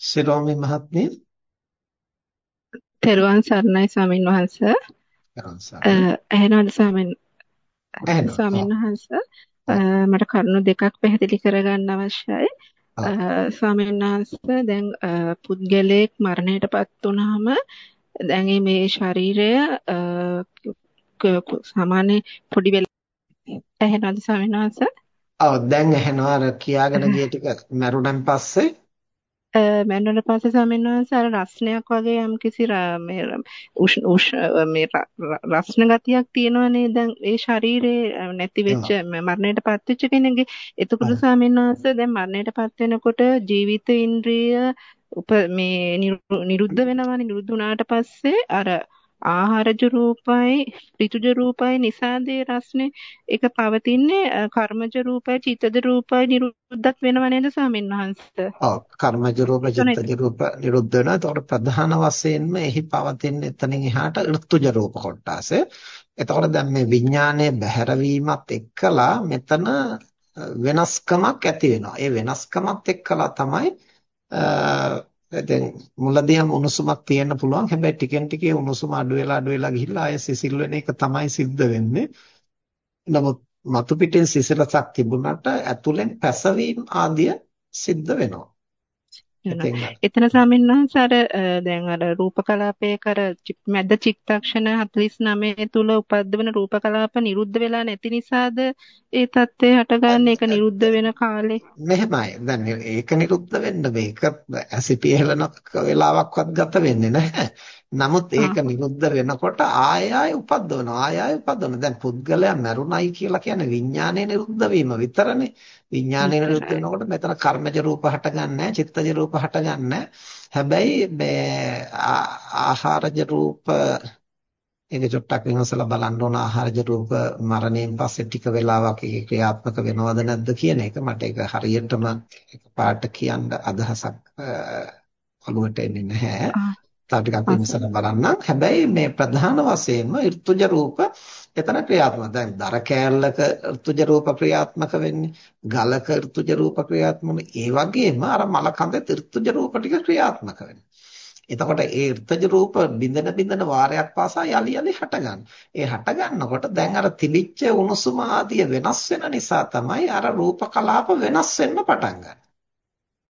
සිරෝමි මහත්මිය. තෙරුවන් සරණයි ස්වාමින් වහන්සේ. ඇහෙනවද ස්වාමින් ස්වාමින් වහන්සේ? මට කරුණු දෙකක් පැහැදිලි කරගන්න අවශ්‍යයි. ස්වාමීන් වහන්සේ දැන් පුද්ගලයෙක් මරණයටපත් වුනහම දැන් මේ ශරීරය සාමාන්‍ය පොඩි වෙලා ඇහෙනවද ස්වාමීන් වහන්සේ? ඔව් දැන් ඇහෙනවා. අර කියාගෙන ගිය ටික මරුණන් පස්සේ මැන්නුවට පස්සේ ස්වාමීන් වහන්සේ අර රස්නයක් වගේ යම්කිසි මේ මේ රස්න ගතියක් තියෙනවනේ දැන් ඒ ශරීරේ නැති වෙච්ච මරණයටපත් වෙච්ච කෙනෙක්ගේ. එතකොට ස්වාමීන් වහන්සේ දැන් මරණයටපත් වෙනකොට ජීවිත ඉන්ද්‍රිය උප මේ නිරුද්ධ වෙනවානේ? නිරුද්ධ වුණාට පස්සේ අර ආහාරජ රූපයි ඍතුජ රූපයි නිසාදේ රස්නේ ඒක පවතින්නේ කර්මජ රූපයි චිත්තජ රූපයි නිරුද්ධත් වෙනව නේද ස්වාමීන් වහන්සේ? ඔව් කර්මජ රූප චිත්තජ රූප නිරුද්ධ වෙනවා. ඒතකොට ප්‍රධාන වශයෙන්ම එහි පවතින එතනින් එහාට ඍතුජ රූප කොටස එතකොට දැන් මේ විඥානයේ බහැරවීමත් එක්කලා මෙතන වෙනස්කමක් ඇති වෙනවා. ඒ වෙනස්කමත් එක්කලා තමයි දැන් මුලදීම උණුසුමක් තියෙන්න පුළුවන්. හැබැයි ටිකෙන් ටික උණුසුම අඩු වෙලා අඩු වෙලා ගිහිල්ලා ආය සිසිල් වෙන එක තමයි සිද්ධ වෙන්නේ. නමුත් මතු පිටින් සිසිලසක් තිබුණාට ඇතුලෙන් පැසවීම ආදිය සිද්ධ වෙනවා. එතන ස්වාමීන් වහන්සේ අර දැන් අර රූප කලාපයේ කර මැද චිත්තක්ෂණ 49 තුල උපද්දවන රූප කලාප නිරුද්ධ වෙලා නැති නිසාද? ඒ தත්ත්වය හටගන්නේ ඒක නිරුද්ධ වෙන කාලේ. මෙහෙමයි. දැන් ඒක නිරුද්ධ වෙන්න මේක ඇසිපියලන වෙලාවක්වත් ගත වෙන්නේ නැහැ නමුත් ඒක නිරුද්ධ වෙනකොට ආය ආය උපද්දවනවා ආය ආය උපද්දවනවා දැන් පුද්ගලයා මරුණයි කියලා කියන්නේ විඥානයේ නිරුද්ධ වීම විතරනේ. විඥානය නිරුද්ධ වෙනකොට මෙතන කර්මජ රූප හටගන්නේ චිත්තජ රූප හටගන්නේ හැබැයි මේ ආහාරජ රූප ඒක චොට්ටක් විමසලා බලන්න ඕන. ආහාරජ රූප මරණයෙන් පස්සේ ටික වෙලාවක් ඒක ක්‍රියාත්මක වෙනවද නැද්ද කියන එක මට ඒක හරියටම එකපාරට කියන්න අදහසක් ඔළුවට එන්නේ නැහැ. තව ටිකක් විමසලා බලන්න. හැබැයි මේ ප්‍රධාන වශයෙන්ම ඍතුජ රූප එතන ක්‍රියාත්මක. දැන් දර කෑල්ලක ඍතුජ රූප ක්‍රියාත්මක වෙන්නේ. ගලක ඍතුජ රූප ක්‍රියාත්මක ඒ වගේම අර මල කඳේ ඍතුජ රූප ටික ක්‍රියාත්මක වෙනවා. එතකොට ඒ ඍතජ රූප බින්දන බින්දන වාරයක් පාසා යලි යලි හට ගන්න. ඒ හට ගන්නකොට දැන් අර තිලිච්ච උණුසුම ආදිය වෙනස් වෙන නිසා තමයි අර රූප කලාප වෙනස් වෙන්න පටන් ගන්නේ.